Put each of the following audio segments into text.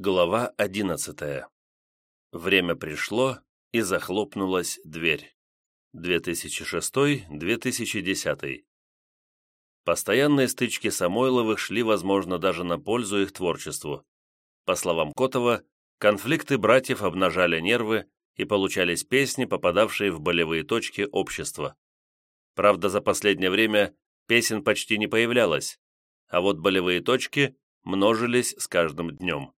Глава одиннадцатая. Время пришло, и захлопнулась дверь. 2006-2010. Постоянные стычки Самойловых шли, возможно, даже на пользу их творчеству. По словам Котова, конфликты братьев обнажали нервы и получались песни, попадавшие в болевые точки общества. Правда, за последнее время песен почти не появлялось, а вот болевые точки множились с каждым днем.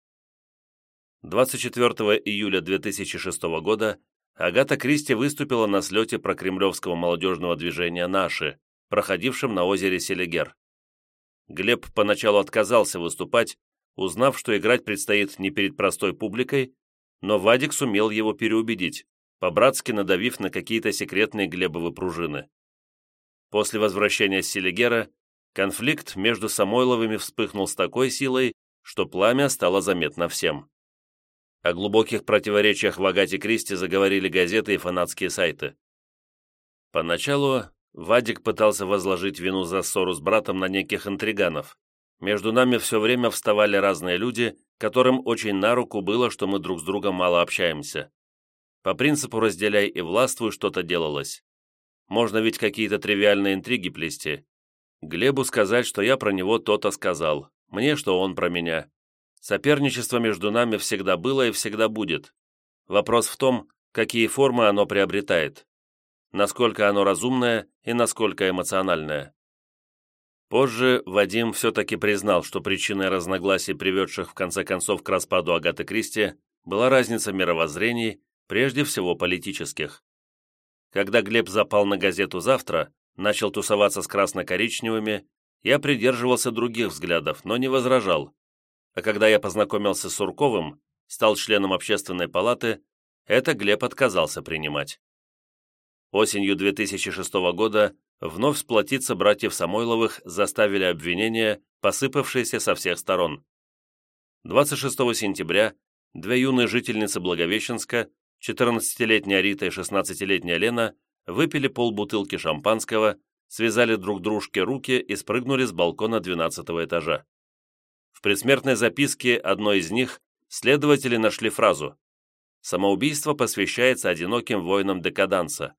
24 июля 2006 года Агата Кристи выступила на слете прокремлевского молодежного движения «Наши», проходившем на озере Селигер. Глеб поначалу отказался выступать, узнав, что играть предстоит не перед простой публикой, но Вадик сумел его переубедить, по-братски надавив на какие-то секретные Глебовы пружины. После возвращения с Селигера конфликт между Самойловыми вспыхнул с такой силой, что пламя стало заметно всем. О глубоких противоречиях в Агате Кристи заговорили газеты и фанатские сайты. Поначалу Вадик пытался возложить вину за ссору с братом на неких интриганов. Между нами все время вставали разные люди, которым очень на руку было, что мы друг с другом мало общаемся. По принципу «разделяй и властвуй» что-то делалось. Можно ведь какие-то тривиальные интриги плести. Глебу сказать, что я про него то-то сказал, мне, что он про меня. Соперничество между нами всегда было и всегда будет. Вопрос в том, какие формы оно приобретает, насколько оно разумное и насколько эмоциональное. Позже Вадим все-таки признал, что причиной разногласий, приведших в конце концов к распаду Агаты Кристи, была разница мировоззрений, прежде всего политических. Когда Глеб запал на газету «Завтра», начал тусоваться с красно-коричневыми, я придерживался других взглядов, но не возражал, а когда я познакомился с Сурковым, стал членом общественной палаты, это Глеб отказался принимать. Осенью 2006 года вновь сплотиться братьев Самойловых заставили обвинения, посыпавшиеся со всех сторон. 26 сентября две юные жительницы Благовещенска, 14-летняя Рита и 16-летняя Лена, выпили полбутылки шампанского, связали друг дружке руки и спрыгнули с балкона 12 этажа. В предсмертной записке одной из них следователи нашли фразу «Самоубийство посвящается одиноким воинам декаданса»,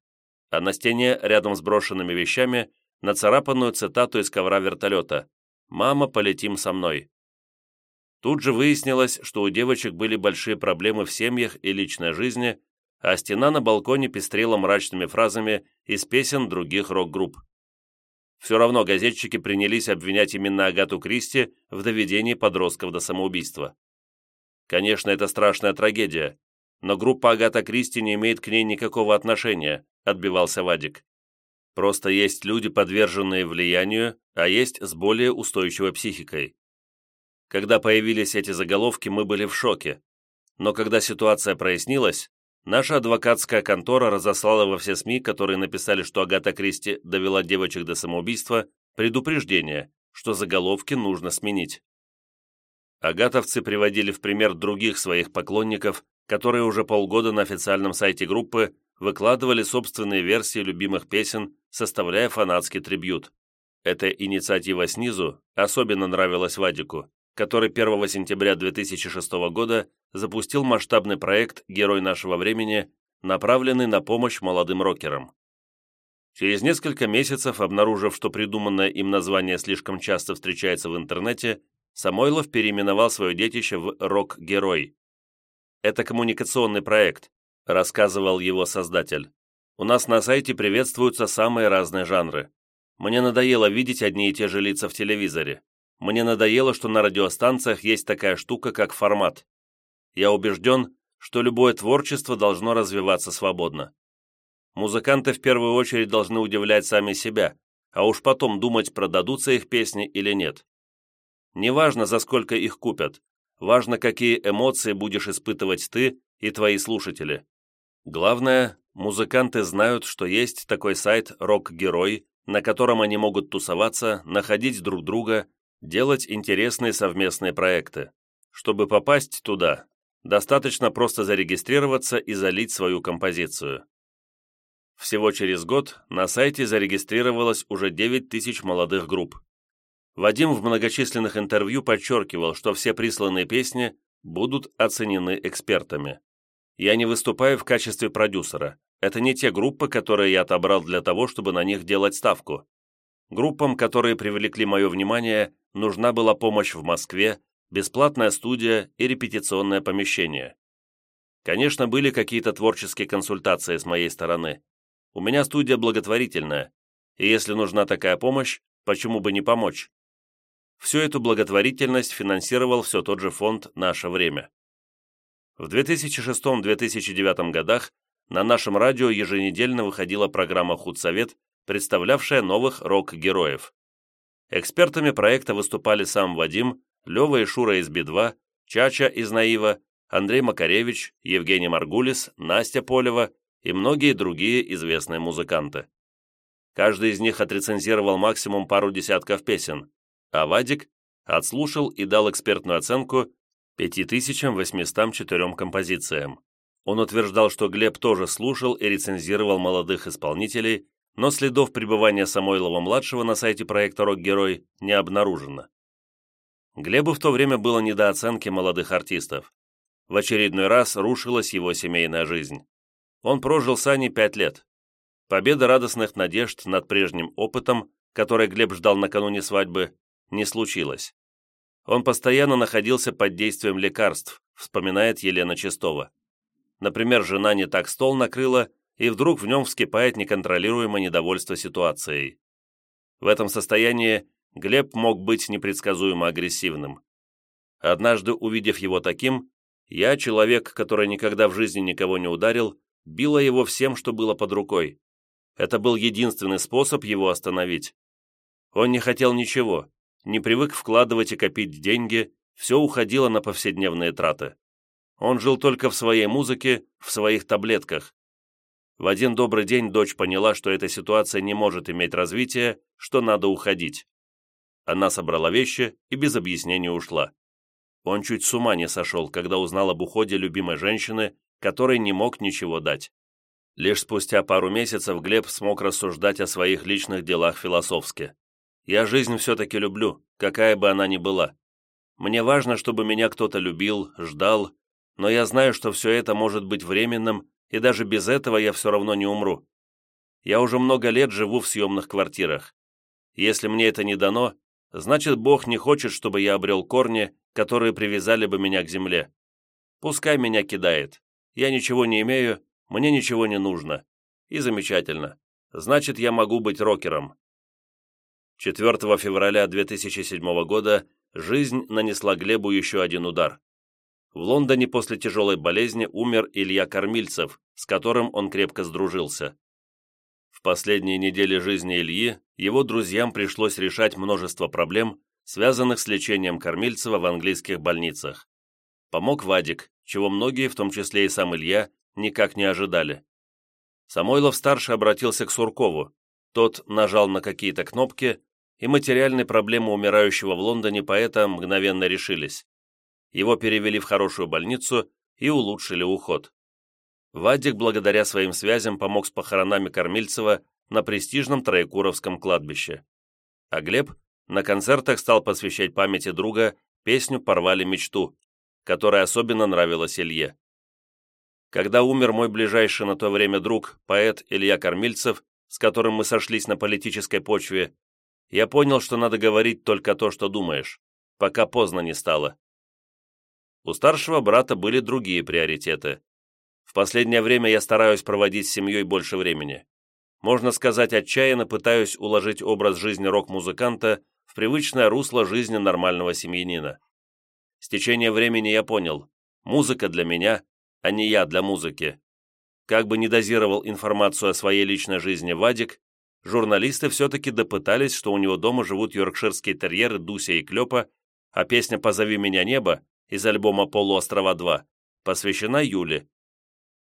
а на стене рядом с брошенными вещами нацарапанную цитату из ковра вертолета «Мама, полетим со мной». Тут же выяснилось, что у девочек были большие проблемы в семьях и личной жизни, а стена на балконе пестрела мрачными фразами из песен других рок-групп. Все равно газетчики принялись обвинять именно Агату Кристи в доведении подростков до самоубийства. Конечно, это страшная трагедия, но группа Агата Кристи не имеет к ней никакого отношения, отбивался Вадик. Просто есть люди, подверженные влиянию, а есть с более устойчивой психикой. Когда появились эти заголовки, мы были в шоке. Но когда ситуация прояснилась, Наша адвокатская контора разослала во все СМИ, которые написали, что Агата Кристи довела девочек до самоубийства, предупреждение, что заголовки нужно сменить. Агатовцы приводили в пример других своих поклонников, которые уже полгода на официальном сайте группы выкладывали собственные версии любимых песен, составляя фанатский трибют. Эта инициатива снизу особенно нравилась Вадику, который 1 сентября 2006 года запустил масштабный проект «Герой нашего времени», направленный на помощь молодым рокерам. Через несколько месяцев, обнаружив, что придуманное им название слишком часто встречается в интернете, Самойлов переименовал свое детище в «Рок-герой». «Это коммуникационный проект», — рассказывал его создатель. «У нас на сайте приветствуются самые разные жанры. Мне надоело видеть одни и те же лица в телевизоре. Мне надоело, что на радиостанциях есть такая штука, как формат. Я убежден, что любое творчество должно развиваться свободно. Музыканты в первую очередь должны удивлять сами себя, а уж потом думать, продадутся их песни или нет. Неважно, за сколько их купят, важно, какие эмоции будешь испытывать ты и твои слушатели. Главное, музыканты знают, что есть такой сайт «Рок-герой», на котором они могут тусоваться, находить друг друга делать интересные совместные проекты. Чтобы попасть туда, достаточно просто зарегистрироваться и залить свою композицию. Всего через год на сайте зарегистрировалось уже 9 тысяч молодых групп. Вадим в многочисленных интервью подчеркивал, что все присланные песни будут оценены экспертами. Я не выступаю в качестве продюсера. Это не те группы, которые я отобрал для того, чтобы на них делать ставку. Группам, которые привлекли мое внимание, нужна была помощь в Москве, бесплатная студия и репетиционное помещение. Конечно, были какие-то творческие консультации с моей стороны. У меня студия благотворительная, и если нужна такая помощь, почему бы не помочь? Всю эту благотворительность финансировал все тот же фонд «Наше время». В 2006-2009 годах на нашем радио еженедельно выходила программа «Худсовет», представлявшая новых рок-героев. Экспертами проекта выступали сам Вадим, Лева и Шура из Би-2, Чача из Наива, Андрей Макаревич, Евгений Маргулис, Настя Полева и многие другие известные музыканты. Каждый из них отрецензировал максимум пару десятков песен, а Вадик отслушал и дал экспертную оценку 5804 композициям. Он утверждал, что Глеб тоже слушал и рецензировал молодых исполнителей, но следов пребывания Самойлова-младшего на сайте проекта «Рок-герой» не обнаружено. Глебу в то время было не до оценки молодых артистов. В очередной раз рушилась его семейная жизнь. Он прожил с Аней пять лет. Победа радостных надежд над прежним опытом, который Глеб ждал накануне свадьбы, не случилось. Он постоянно находился под действием лекарств, вспоминает Елена Чистова. Например, жена не так стол накрыла, и вдруг в нем вскипает неконтролируемое недовольство ситуацией. В этом состоянии Глеб мог быть непредсказуемо агрессивным. Однажды, увидев его таким, я, человек, который никогда в жизни никого не ударил, била его всем, что было под рукой. Это был единственный способ его остановить. Он не хотел ничего, не привык вкладывать и копить деньги, все уходило на повседневные траты. Он жил только в своей музыке, в своих таблетках. В один добрый день дочь поняла, что эта ситуация не может иметь развития, что надо уходить. Она собрала вещи и без объяснения ушла. Он чуть с ума не сошел, когда узнал об уходе любимой женщины, которой не мог ничего дать. Лишь спустя пару месяцев Глеб смог рассуждать о своих личных делах философски. Я жизнь все-таки люблю, какая бы она ни была. Мне важно, чтобы меня кто-то любил, ждал, но я знаю, что все это может быть временным, и даже без этого я все равно не умру. Я уже много лет живу в съемных квартирах. Если мне это не дано, значит, Бог не хочет, чтобы я обрел корни, которые привязали бы меня к земле. Пускай меня кидает. Я ничего не имею, мне ничего не нужно. И замечательно. Значит, я могу быть рокером. 4 февраля 2007 года жизнь нанесла Глебу еще один удар. В Лондоне после тяжелой болезни умер Илья Кормильцев, с которым он крепко сдружился. В последние недели жизни Ильи его друзьям пришлось решать множество проблем, связанных с лечением Кормильцева в английских больницах. Помог Вадик, чего многие, в том числе и сам Илья, никак не ожидали. Самойлов-старший обратился к Суркову. Тот нажал на какие-то кнопки, и материальные проблемы умирающего в Лондоне поэта мгновенно решились. Его перевели в хорошую больницу и улучшили уход. Вадик, благодаря своим связям, помог с похоронами Кормильцева на престижном Троекуровском кладбище. А Глеб на концертах стал посвящать памяти друга песню «Порвали мечту», которая особенно нравилась Илье. Когда умер мой ближайший на то время друг, поэт Илья Кормильцев, с которым мы сошлись на политической почве, я понял, что надо говорить только то, что думаешь, пока поздно не стало. У старшего брата были другие приоритеты. В последнее время я стараюсь проводить с семьей больше времени. Можно сказать, отчаянно пытаюсь уложить образ жизни рок-музыканта в привычное русло жизни нормального семьянина. С течением времени я понял, музыка для меня, а не я для музыки. Как бы ни дозировал информацию о своей личной жизни Вадик, журналисты все-таки допытались, что у него дома живут йоркширские терьеры Дуся и Клёпа, а песня «Позови меня небо» из альбома «Полуострова 2» посвящена Юле.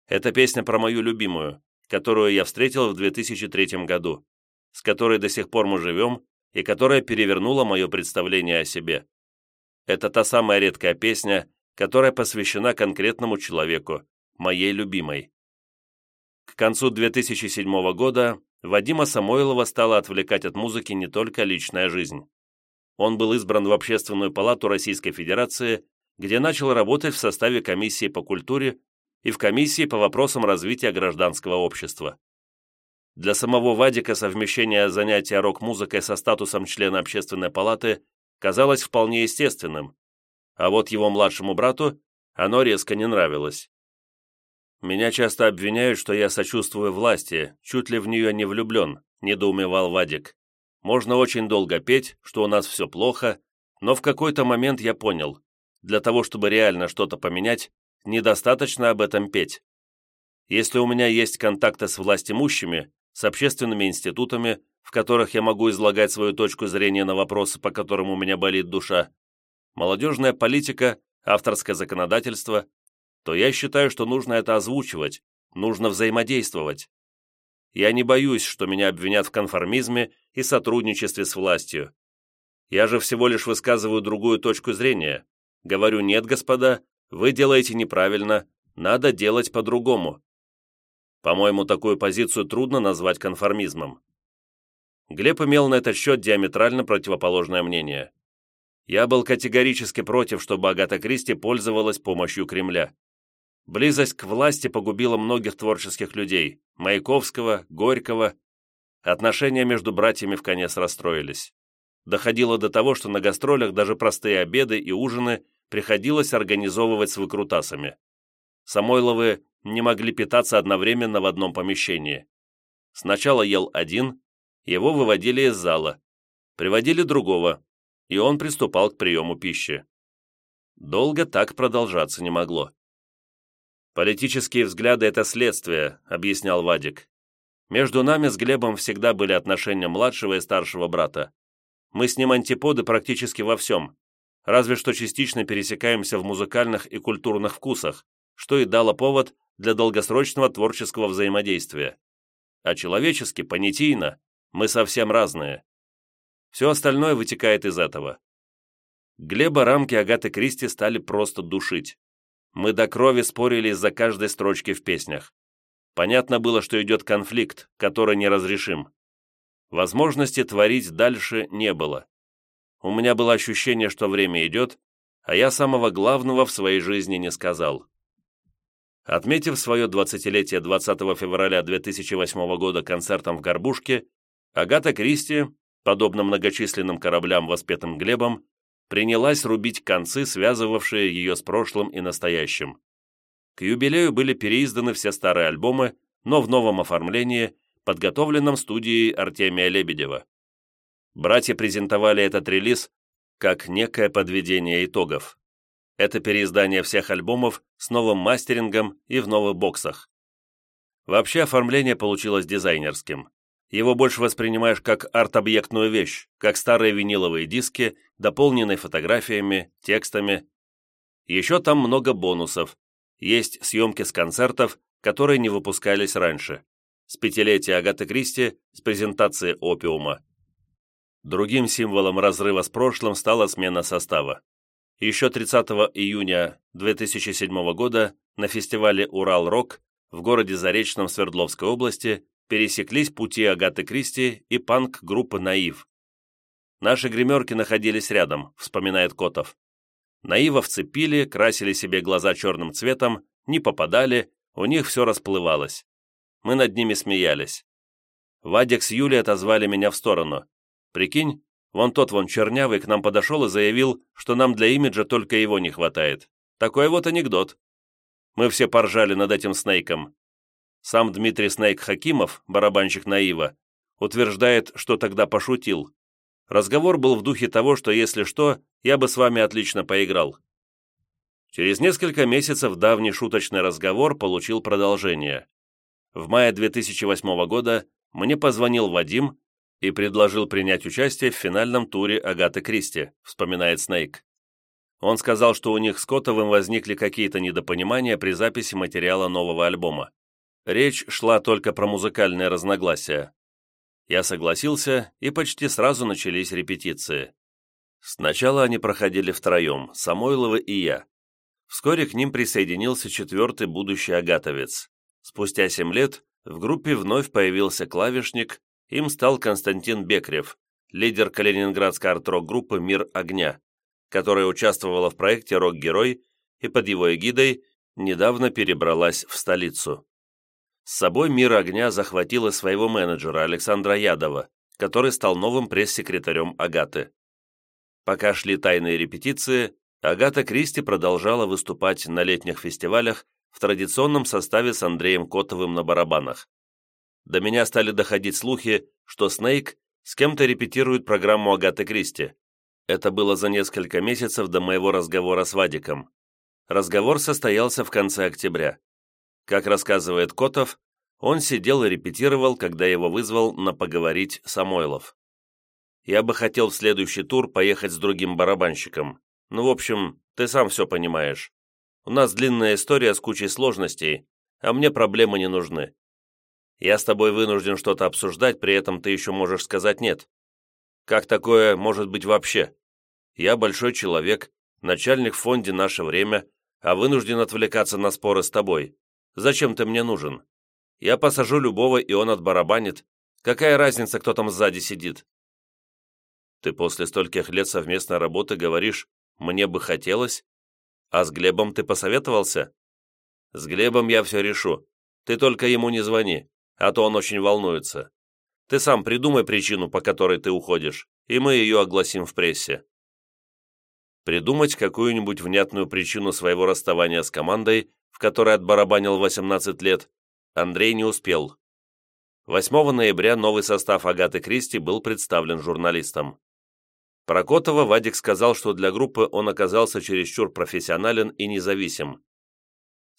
Это песня про мою любимую, которую я встретил в 2003 году, с которой до сих пор мы живем и которая перевернула мое представление о себе. Это та самая редкая песня, которая посвящена конкретному человеку, моей любимой. К концу 2007 года Вадима Самойлова стала отвлекать от музыки не только личная жизнь. Он был избран в Общественную палату Российской Федерации где начал работать в составе комиссии по культуре и в комиссии по вопросам развития гражданского общества. Для самого Вадика совмещение занятия рок-музыкой со статусом члена общественной палаты казалось вполне естественным, а вот его младшему брату оно резко не нравилось. «Меня часто обвиняют, что я сочувствую власти, чуть ли в нее не влюблен», – недоумевал Вадик. «Можно очень долго петь, что у нас все плохо, но в какой-то момент я понял, для того, чтобы реально что-то поменять, недостаточно об этом петь. Если у меня есть контакты с властимущими, с общественными институтами, в которых я могу излагать свою точку зрения на вопросы, по которым у меня болит душа, молодежная политика, авторское законодательство, то я считаю, что нужно это озвучивать, нужно взаимодействовать. Я не боюсь, что меня обвинят в конформизме и сотрудничестве с властью. Я же всего лишь высказываю другую точку зрения. Говорю, нет, господа, вы делаете неправильно, надо делать по-другому. По-моему, такую позицию трудно назвать конформизмом. Глеб имел на этот счет диаметрально противоположное мнение. Я был категорически против, чтобы Агата Кристи пользовалась помощью Кремля. Близость к власти погубила многих творческих людей – Маяковского, Горького. Отношения между братьями в конец расстроились. Доходило до того, что на гастролях даже простые обеды и ужины приходилось организовывать с выкрутасами. Самойловы не могли питаться одновременно в одном помещении. Сначала ел один, его выводили из зала, приводили другого, и он приступал к приему пищи. Долго так продолжаться не могло. «Политические взгляды – это следствие», – объяснял Вадик. «Между нами с Глебом всегда были отношения младшего и старшего брата. Мы с ним антиподы практически во всем, разве что частично пересекаемся в музыкальных и культурных вкусах, что и дало повод для долгосрочного творческого взаимодействия. А человечески, понятийно, мы совсем разные. Все остальное вытекает из этого. Глеба рамки Агаты Кристи стали просто душить. Мы до крови спорили из-за каждой строчки в песнях. Понятно было, что идет конфликт, который неразрешим. Возможности творить дальше не было. У меня было ощущение, что время идет, а я самого главного в своей жизни не сказал. Отметив свое 20-летие 20 февраля 2008 года концертом в Горбушке, Агата Кристи, подобно многочисленным кораблям, воспетым Глебом, принялась рубить концы, связывавшие ее с прошлым и настоящим. К юбилею были переизданы все старые альбомы, но в новом оформлении, подготовленном студией Артемия Лебедева. Братья презентовали этот релиз как некое подведение итогов. Это переиздание всех альбомов с новым мастерингом и в новых боксах. Вообще оформление получилось дизайнерским его больше воспринимаешь как арт-объектную вещь, как старые виниловые диски, дополненные фотографиями, текстами. Еще там много бонусов. Есть съемки с концертов, которые не выпускались раньше. С пятилетия Агаты Кристи, с презентации «Опиума». Другим символом разрыва с прошлым стала смена состава. Еще 30 июня 2007 года на фестивале «Урал-Рок» в городе Заречном Свердловской области пересеклись пути Агаты Кристи и панк-группы «Наив». Наши гримерки находились рядом, вспоминает Котов. Наива вцепили, красили себе глаза черным цветом, не попадали, у них все расплывалось. Мы над ними смеялись. Вадик с Юлей отозвали меня в сторону. Прикинь, вон тот вон чернявый к нам подошел и заявил, что нам для имиджа только его не хватает. Такой вот анекдот. Мы все поржали над этим Снейком. Сам Дмитрий Снейк Хакимов, барабанщик Наива, утверждает, что тогда пошутил. Разговор был в духе того, что если что, я бы с вами отлично поиграл. Через несколько месяцев давний шуточный разговор получил продолжение. В мае 2008 года мне позвонил Вадим и предложил принять участие в финальном туре Агаты Кристи, вспоминает Снейк. Он сказал, что у них с Котовым возникли какие-то недопонимания при записи материала нового альбома. Речь шла только про музыкальные разногласия. Я согласился, и почти сразу начались репетиции. Сначала они проходили втроем, Самойлова и я. Вскоре к ним присоединился четвертый будущий агатовец. Спустя семь лет в группе вновь появился клавишник, им стал Константин Бекрев, лидер калининградской арт-рок группы «Мир огня». которая участвовала в проекте «Рок-герой» и под его эгидой недавно перебралась в столицу. С собой «Мир огня» захватила своего менеджера Александра Ядова, который стал новым пресс-секретарем Агаты. Пока шли тайные репетиции, Агата Кристи продолжала выступать на летних фестивалях в традиционном составе с Андреем Котовым на барабанах. До меня стали доходить слухи, что Снейк с кем-то репетирует программу Агаты Кристи. Это было за несколько месяцев до моего разговора с Вадиком. Разговор состоялся в конце октября. Как рассказывает Котов, он сидел и репетировал, когда его вызвал на поговорить Самойлов. Я бы хотел в следующий тур поехать с другим барабанщиком. Ну, в общем, ты сам все понимаешь. У нас длинная история с кучей сложностей, а мне проблемы не нужны. Я с тобой вынужден что-то обсуждать, при этом ты еще можешь сказать «нет». Как такое может быть вообще? Я большой человек, начальник в фонде «Наше время», а вынужден отвлекаться на споры с тобой. Зачем ты мне нужен? Я посажу любого, и он отбарабанит. Какая разница, кто там сзади сидит? Ты после стольких лет совместной работы говоришь, мне бы хотелось? А с Глебом ты посоветовался? С Глебом я все решу. Ты только ему не звони, а то он очень волнуется. Ты сам придумай причину, по которой ты уходишь, и мы ее огласим в прессе. Придумать какую-нибудь внятную причину своего расставания с командой, в которой отбарабанил 18 лет, Андрей не успел. 8 ноября новый состав Агаты Кристи был представлен журналистам. Про Котова Вадик сказал, что для группы он оказался чересчур профессионален и независим.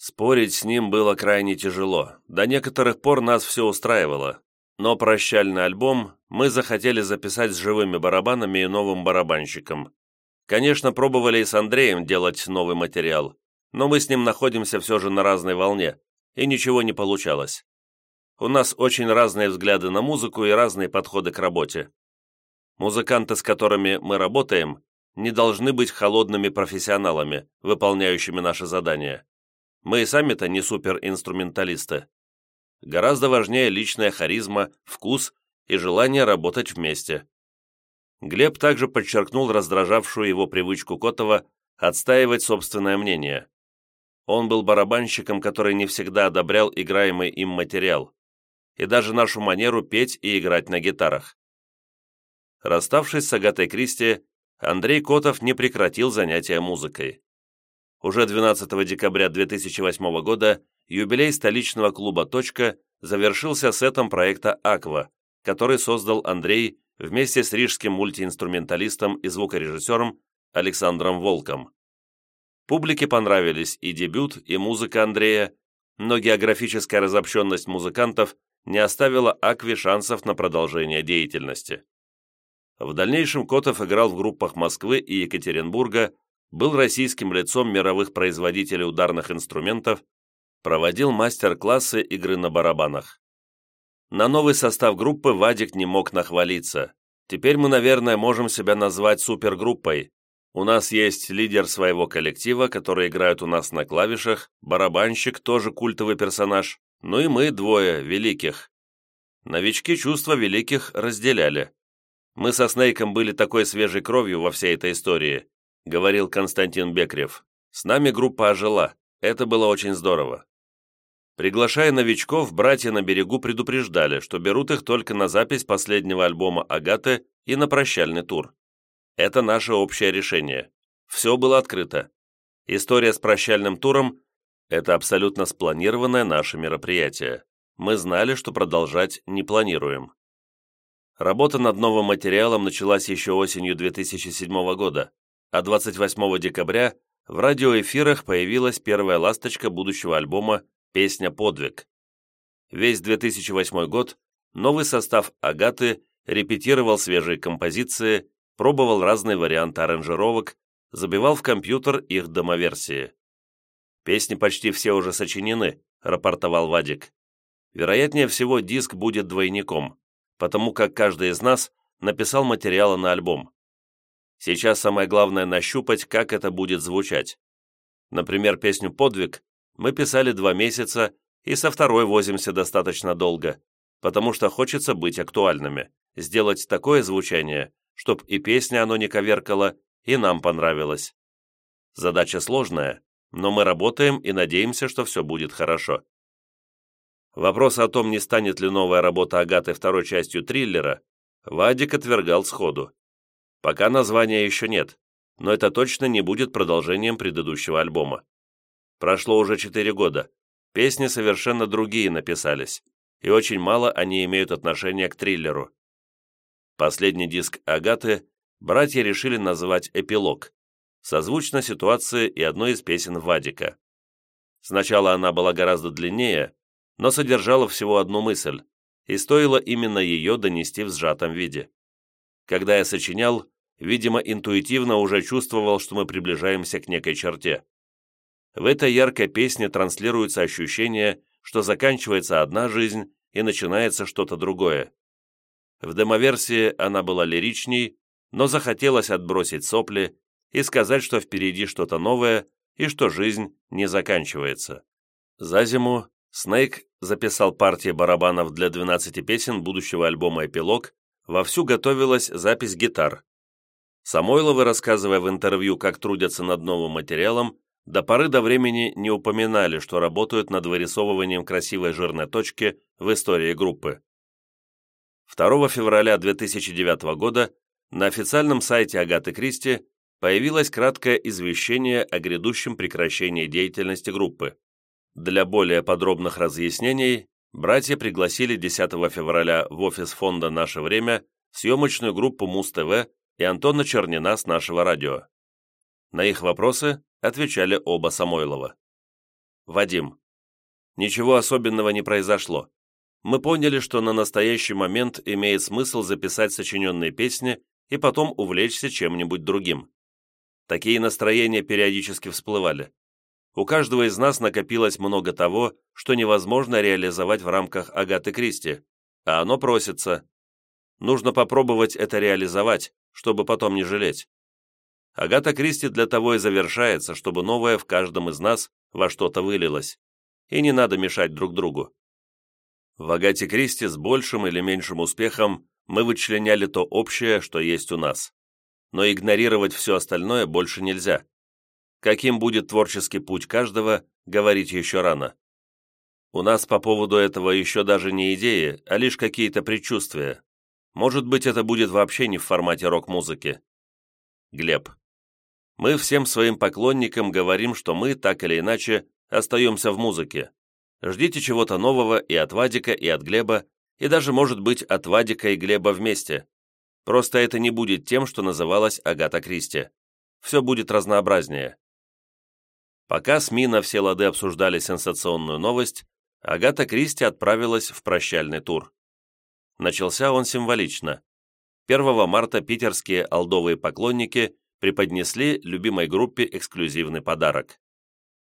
Спорить с ним было крайне тяжело. До некоторых пор нас все устраивало. Но прощальный альбом мы захотели записать с живыми барабанами и новым барабанщиком. Конечно, пробовали и с Андреем делать новый материал, но мы с ним находимся все же на разной волне, и ничего не получалось. У нас очень разные взгляды на музыку и разные подходы к работе. Музыканты, с которыми мы работаем, не должны быть холодными профессионалами, выполняющими наши задания. Мы и сами-то не суперинструменталисты. Гораздо важнее личная харизма, вкус и желание работать вместе. Глеб также подчеркнул раздражавшую его привычку Котова отстаивать собственное мнение. Он был барабанщиком, который не всегда одобрял играемый им материал, и даже нашу манеру петь и играть на гитарах. Расставшись с Агатой Кристи, Андрей Котов не прекратил занятия музыкой. Уже 12 декабря 2008 года юбилей столичного клуба «Точка» завершился сетом проекта «Аква», который создал Андрей вместе с рижским мультиинструменталистом и звукорежиссером Александром Волком. Публике понравились и дебют, и музыка Андрея, но географическая разобщенность музыкантов не оставила Акве шансов на продолжение деятельности. В дальнейшем Котов играл в группах Москвы и Екатеринбурга, был российским лицом мировых производителей ударных инструментов, проводил мастер-классы игры на барабанах. На новый состав группы Вадик не мог нахвалиться. Теперь мы, наверное, можем себя назвать супергруппой. У нас есть лидер своего коллектива, который играет у нас на клавишах, барабанщик, тоже культовый персонаж, ну и мы двое, великих. Новички чувства великих разделяли. Мы со Снейком были такой свежей кровью во всей этой истории», — говорил Константин Бекрев. «С нами группа ожила. Это было очень здорово». Приглашая новичков, братья на берегу предупреждали, что берут их только на запись последнего альбома Агаты и на прощальный тур. Это наше общее решение. Все было открыто. История с прощальным туром – это абсолютно спланированное наше мероприятие. Мы знали, что продолжать не планируем. Работа над новым материалом началась еще осенью 2007 года, а 28 декабря в радиоэфирах появилась первая ласточка будущего альбома «Песня «Подвиг». Весь 2008 год новый состав «Агаты» репетировал свежие композиции, пробовал разные варианты аранжировок, забивал в компьютер их домоверсии. «Песни почти все уже сочинены», — рапортовал Вадик. «Вероятнее всего, диск будет двойником потому как каждый из нас написал материалы на альбом. Сейчас самое главное нащупать, как это будет звучать. Например, песню «Подвиг» мы писали два месяца и со второй возимся достаточно долго, потому что хочется быть актуальными, сделать такое звучание, чтоб и песня оно не коверкало, и нам понравилось. Задача сложная, но мы работаем и надеемся, что все будет хорошо. Вопрос о том, не станет ли новая работа Агаты второй частью триллера, Вадик отвергал сходу. Пока названия еще нет, но это точно не будет продолжением предыдущего альбома. Прошло уже четыре года, песни совершенно другие написались, и очень мало они имеют отношения к триллеру. Последний диск Агаты братья решили назвать «Эпилог», созвучно ситуации и одной из песен Вадика. Сначала она была гораздо длиннее, но содержала всего одну мысль, и стоило именно ее донести в сжатом виде. Когда я сочинял, видимо, интуитивно уже чувствовал, что мы приближаемся к некой черте. В этой яркой песне транслируется ощущение, что заканчивается одна жизнь и начинается что-то другое. В демоверсии она была лиричней, но захотелось отбросить сопли и сказать, что впереди что-то новое и что жизнь не заканчивается. За зиму Снейк записал партии барабанов для 12 песен будущего альбома «Эпилог», вовсю готовилась запись гитар. Самойловы, рассказывая в интервью, как трудятся над новым материалом, до поры до времени не упоминали, что работают над вырисовыванием красивой жирной точки в истории группы. 2 февраля 2009 года на официальном сайте Агаты Кристи появилось краткое извещение о грядущем прекращении деятельности группы. Для более подробных разъяснений братья пригласили 10 февраля в офис фонда «Наше время» съемочную группу Муз-ТВ и Антона Чернина с нашего радио. На их вопросы отвечали оба Самойлова. Вадим. Ничего особенного не произошло. Мы поняли, что на настоящий момент имеет смысл записать сочиненные песни и потом увлечься чем-нибудь другим. Такие настроения периодически всплывали. У каждого из нас накопилось много того, что невозможно реализовать в рамках Агаты Кристи, а оно просится. Нужно попробовать это реализовать, чтобы потом не жалеть. Агата Кристи для того и завершается, чтобы новое в каждом из нас во что-то вылилось. И не надо мешать друг другу. В Агате Кристи с большим или меньшим успехом мы вычленяли то общее, что есть у нас. Но игнорировать все остальное больше нельзя. Каким будет творческий путь каждого, говорить еще рано. У нас по поводу этого еще даже не идеи, а лишь какие-то предчувствия. Может быть, это будет вообще не в формате рок-музыки. Глеб. Мы всем своим поклонникам говорим, что мы, так или иначе, остаемся в музыке. Ждите чего-то нового и от Вадика, и от Глеба, и даже, может быть, от Вадика и Глеба вместе. Просто это не будет тем, что называлось Агата Кристи. Все будет разнообразнее. Пока СМИ на все лады обсуждали сенсационную новость, Агата Кристи отправилась в прощальный тур. Начался он символично. 1 марта питерские алдовые поклонники преподнесли любимой группе эксклюзивный подарок.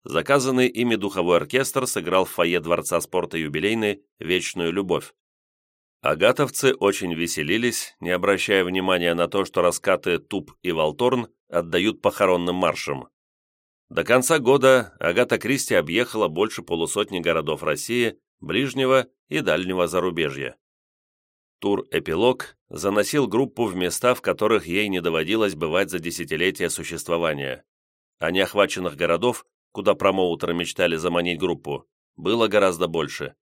Заказанный ими духовой оркестр сыграл в фойе Дворца спорта юбилейный «Вечную любовь». Агатовцы очень веселились, не обращая внимания на то, что раскаты Туп и Волторн отдают похоронным маршам. До конца года Агата Кристи объехала больше полусотни городов России, ближнего и дальнего зарубежья. Тур «Эпилог» заносил группу в места, в которых ей не доводилось бывать за десятилетия существования, а неохваченных городов, куда промоутеры мечтали заманить группу, было гораздо больше.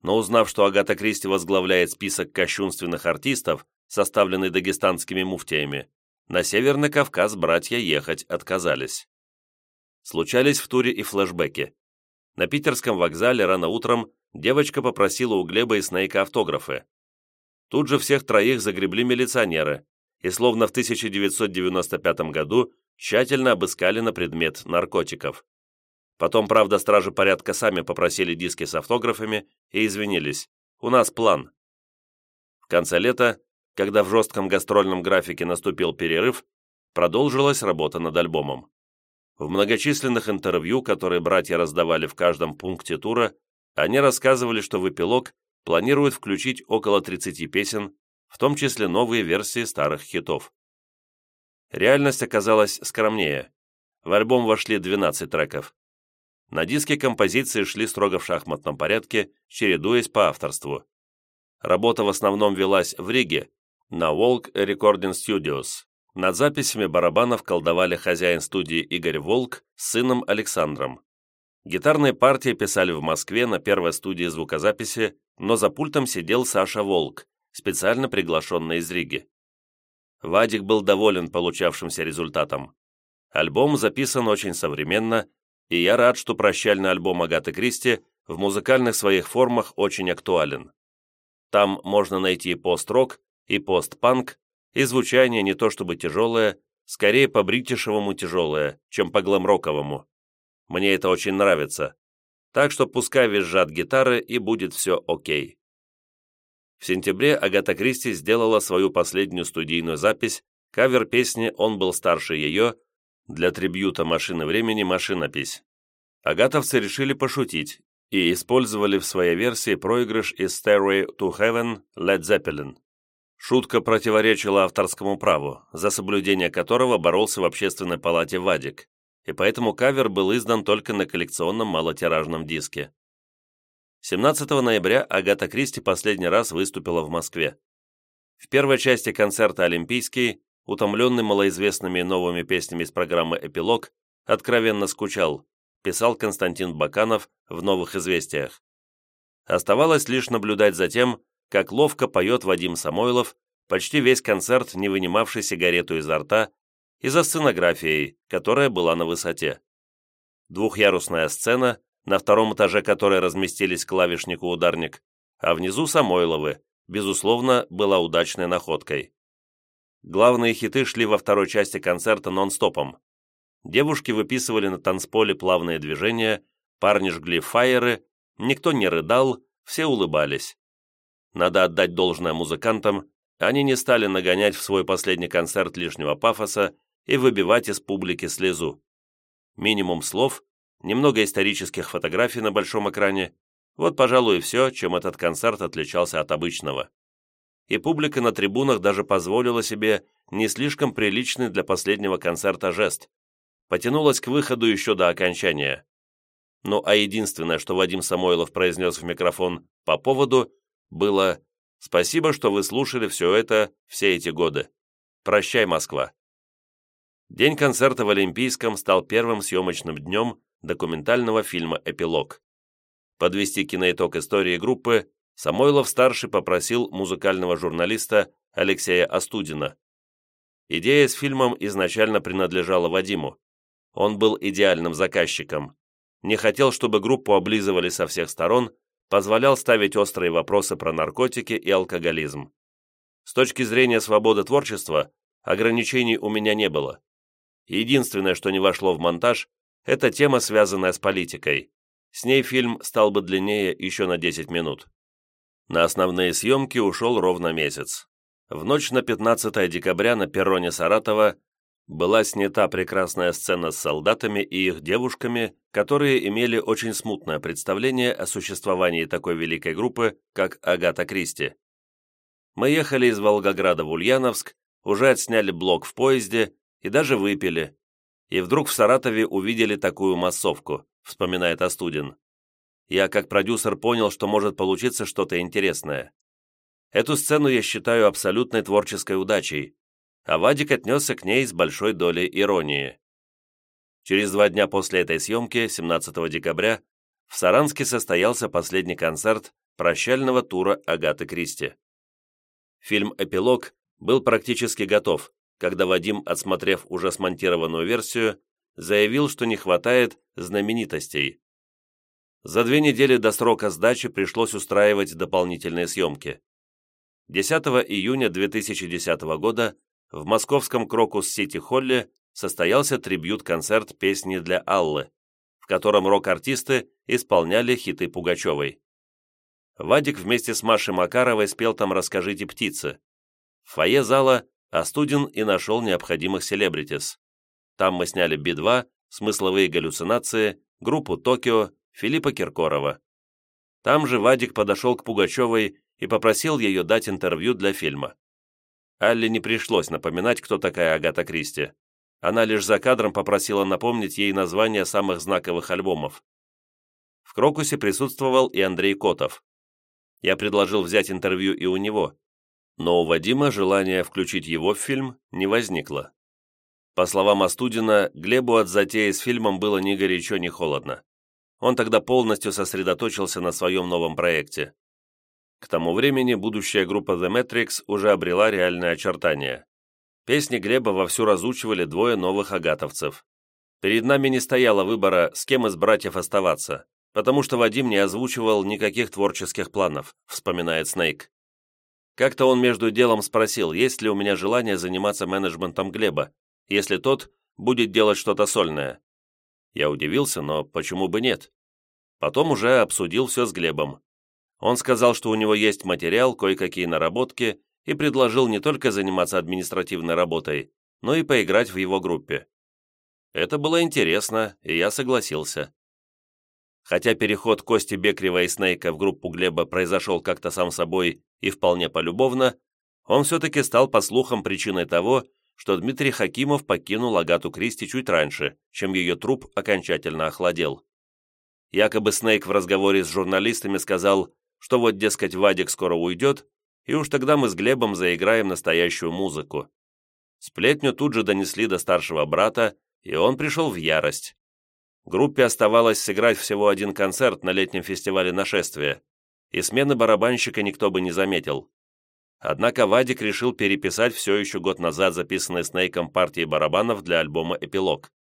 Но узнав, что Агата Кристи возглавляет список кощунственных артистов, составленный дагестанскими муфтиями, на Северный Кавказ братья ехать отказались. Случались в туре и флешбеки. На питерском вокзале рано утром девочка попросила у Глеба и Снейка автографы. Тут же всех троих загребли милиционеры и словно в 1995 году тщательно обыскали на предмет наркотиков. Потом, правда, стражи порядка сами попросили диски с автографами и извинились. У нас план. В конце лета, когда в жестком гастрольном графике наступил перерыв, продолжилась работа над альбомом. В многочисленных интервью, которые братья раздавали в каждом пункте тура, они рассказывали, что в эпилог планируют включить около 30 песен, в том числе новые версии старых хитов. Реальность оказалась скромнее. В альбом вошли 12 треков. На диске композиции шли строго в шахматном порядке, чередуясь по авторству. Работа в основном велась в Риге, на Walk Recording Studios, над записями барабанов колдовали хозяин студии Игорь Волк с сыном Александром. Гитарные партии писали в Москве на первой студии звукозаписи, но за пультом сидел Саша Волк, специально приглашенный из Риги. Вадик был доволен получавшимся результатом. Альбом записан очень современно, и я рад, что прощальный альбом Агаты Кристи в музыкальных своих формах очень актуален. Там можно найти пост-рок и пост-панк, и звучание не то чтобы тяжелое, скорее по-бритишевому тяжелое, чем по глэм-роковому. Мне это очень нравится. Так что пускай визжат гитары и будет все окей. В сентябре Агата Кристи сделала свою последнюю студийную запись, кавер песни «Он был старше ее» для трибьюта «Машины времени» машинопись. Агатовцы решили пошутить и использовали в своей версии проигрыш из Stairway to Heaven Led Zeppelin. Шутка противоречила авторскому праву, за соблюдение которого боролся в общественной палате Вадик, и поэтому кавер был издан только на коллекционном малотиражном диске. 17 ноября Агата Кристи последний раз выступила в Москве. В первой части концерта «Олимпийский», утомленный малоизвестными новыми песнями из программы «Эпилог», откровенно скучал, писал Константин Баканов в «Новых известиях». Оставалось лишь наблюдать за тем, как ловко поет Вадим Самойлов, почти весь концерт не вынимавший сигарету изо рта, и за сценографией, которая была на высоте. Двухъярусная сцена, на втором этаже которой разместились клавишник и ударник, а внизу Самойловы, безусловно, была удачной находкой. Главные хиты шли во второй части концерта нон-стопом. Девушки выписывали на танцполе плавные движения, парни жгли фаеры, никто не рыдал, все улыбались. Надо отдать должное музыкантам, они не стали нагонять в свой последний концерт лишнего пафоса и выбивать из публики слезу. Минимум слов, немного исторических фотографий на большом экране, вот, пожалуй, и все, чем этот концерт отличался от обычного. И публика на трибунах даже позволила себе не слишком приличный для последнего концерта жест. Потянулась к выходу еще до окончания. Ну а единственное, что Вадим Самойлов произнес в микрофон по поводу, было «Спасибо, что вы слушали все это все эти годы. Прощай, Москва». День концерта в Олимпийском стал первым съемочным днем документального фильма «Эпилог». Подвести киноитог истории группы Самойлов-старший попросил музыкального журналиста Алексея Остудина. Идея с фильмом изначально принадлежала Вадиму. Он был идеальным заказчиком. Не хотел, чтобы группу облизывали со всех сторон, позволял ставить острые вопросы про наркотики и алкоголизм. С точки зрения свободы творчества, ограничений у меня не было. Единственное, что не вошло в монтаж, это тема, связанная с политикой. С ней фильм стал бы длиннее еще на 10 минут. На основные съемки ушел ровно месяц. В ночь на 15 декабря на перроне Саратова была снята прекрасная сцена с солдатами и их девушками, которые имели очень смутное представление о существовании такой великой группы, как Агата Кристи. Мы ехали из Волгограда в Ульяновск, уже отсняли блок в поезде и даже выпили. И вдруг в Саратове увидели такую массовку, вспоминает Астудин. Я как продюсер понял, что может получиться что-то интересное. Эту сцену я считаю абсолютной творческой удачей, а Вадик отнесся к ней с большой долей иронии. Через два дня после этой съемки, 17 декабря, в Саранске состоялся последний концерт прощального тура Агаты Кристи. Фильм «Эпилог» был практически готов, когда Вадим, отсмотрев уже смонтированную версию, заявил, что не хватает знаменитостей. За две недели до срока сдачи пришлось устраивать дополнительные съемки. 10 июня 2010 года в московском Крокус-Сити-Холле состоялся трибют-концерт песни для Аллы, в котором рок-артисты исполняли хиты Пугачевой. Вадик вместе с Машей Макаровой спел там «Расскажите птицы». В фойе зала Астудин и нашел необходимых селебритис. Там мы сняли Би-2, смысловые галлюцинации, группу «Токио», Филиппа Киркорова. Там же Вадик подошел к Пугачевой и попросил ее дать интервью для фильма. Алле не пришлось напоминать, кто такая Агата Кристи. Она лишь за кадром попросила напомнить ей названия самых знаковых альбомов. В Крокусе присутствовал и Андрей Котов. Я предложил взять интервью и у него, Но у Вадима желания включить его в фильм не возникло. По словам Астудина, Глебу от затеи с фильмом было ни горячо, ни холодно. Он тогда полностью сосредоточился на своем новом проекте. К тому времени будущая группа The Matrix уже обрела реальные очертания. Песни Глеба вовсю разучивали двое новых агатовцев. Перед нами не стояло выбора, с кем из братьев оставаться, потому что Вадим не озвучивал никаких творческих планов, вспоминает Снейк. Как-то он между делом спросил, есть ли у меня желание заниматься менеджментом Глеба, если тот будет делать что-то сольное. Я удивился, но почему бы нет? Потом уже обсудил все с Глебом. Он сказал, что у него есть материал, кое-какие наработки, и предложил не только заниматься административной работой, но и поиграть в его группе. Это было интересно, и я согласился. Хотя переход Кости Бекрева и Снейка в группу Глеба произошел как-то сам собой и вполне полюбовно, он все-таки стал, по слухам, причиной того, что Дмитрий Хакимов покинул Агату Кристи чуть раньше, чем ее труп окончательно охладел. Якобы Снейк в разговоре с журналистами сказал, что вот, дескать, Вадик скоро уйдет, и уж тогда мы с Глебом заиграем настоящую музыку. Сплетню тут же донесли до старшего брата, и он пришел в ярость. Группе оставалось сыграть всего один концерт на летнем фестивале нашествия, и смены барабанщика никто бы не заметил. Однако Вадик решил переписать все еще год назад записанные Снейком партии барабанов для альбома «Эпилог».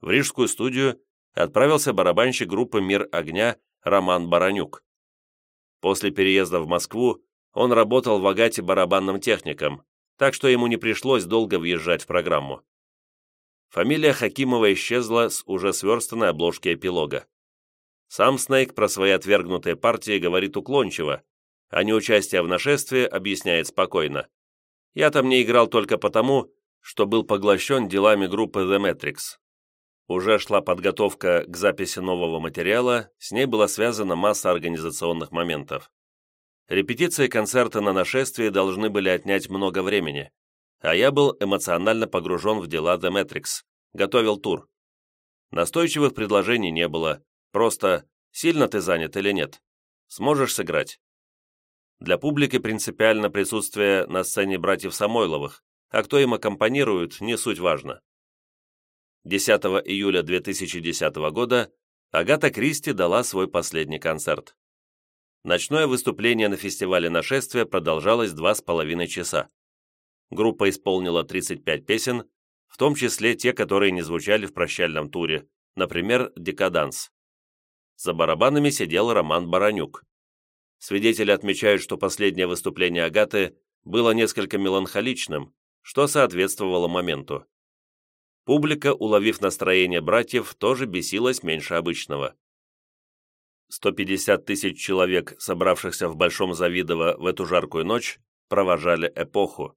В рижскую студию отправился барабанщик группы «Мир огня» Роман Баранюк. После переезда в Москву он работал в Агате барабанным техником, так что ему не пришлось долго въезжать в программу. Фамилия Хакимова исчезла с уже сверстанной обложки эпилога. Сам Снейк про свои отвергнутые партии говорит уклончиво, а неучастие в нашествии объясняет спокойно. Я там не играл только потому, что был поглощен делами группы The Matrix. Уже шла подготовка к записи нового материала, с ней была связана масса организационных моментов. Репетиции концерта на нашествии должны были отнять много времени, а я был эмоционально погружен в дела The Matrix, готовил тур. Настойчивых предложений не было, просто «сильно ты занят или нет? Сможешь сыграть?» Для публики принципиально присутствие на сцене братьев Самойловых, а кто им аккомпанирует, не суть важно. 10 июля 2010 года Агата Кристи дала свой последний концерт. Ночное выступление на фестивале нашествия продолжалось два с половиной часа. Группа исполнила 35 песен, в том числе те, которые не звучали в прощальном туре, например, «Декаданс». За барабанами сидел Роман Баранюк. Свидетели отмечают, что последнее выступление Агаты было несколько меланхоличным, что соответствовало моменту. Публика, уловив настроение братьев, тоже бесилась меньше обычного. 150 тысяч человек, собравшихся в Большом Завидово в эту жаркую ночь, провожали эпоху.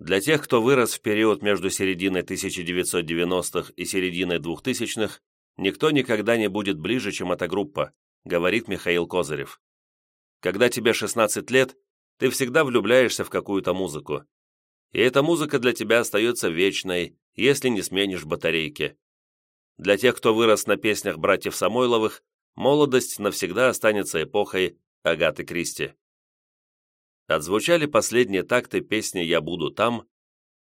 Для тех, кто вырос в период между серединой 1990-х и серединой 2000-х, никто никогда не будет ближе, чем эта группа, говорит Михаил Козырев. Когда тебе 16 лет, ты всегда влюбляешься в какую-то музыку. И эта музыка для тебя остается вечной, если не сменишь батарейки. Для тех, кто вырос на песнях братьев Самойловых, молодость навсегда останется эпохой Агаты Кристи. Отзвучали последние такты песни «Я буду там»,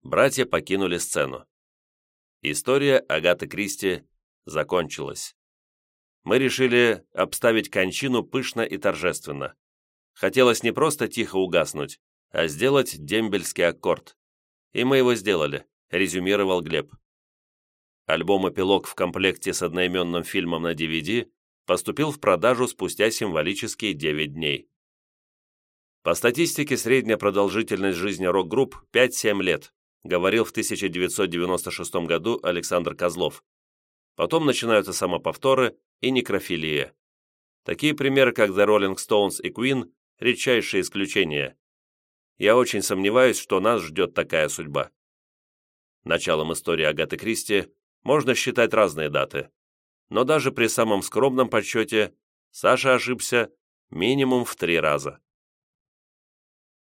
братья покинули сцену. История Агаты Кристи закончилась. Мы решили обставить кончину пышно и торжественно. Хотелось не просто тихо угаснуть, а сделать дембельский аккорд. И мы его сделали, резюмировал Глеб. Альбом «Эпилог» в комплекте с одноименным фильмом на DVD поступил в продажу спустя символические 9 дней. По статистике, средняя продолжительность жизни рок-групп 5-7 лет, говорил в 1996 году Александр Козлов. Потом начинаются самоповторы и некрофилия. Такие примеры, как The Rolling Stones и Queen, редчайшие исключения. Я очень сомневаюсь, что нас ждет такая судьба. Началом истории Агаты Кристи можно считать разные даты. Но даже при самом скромном подсчете Саша ошибся минимум в три раза.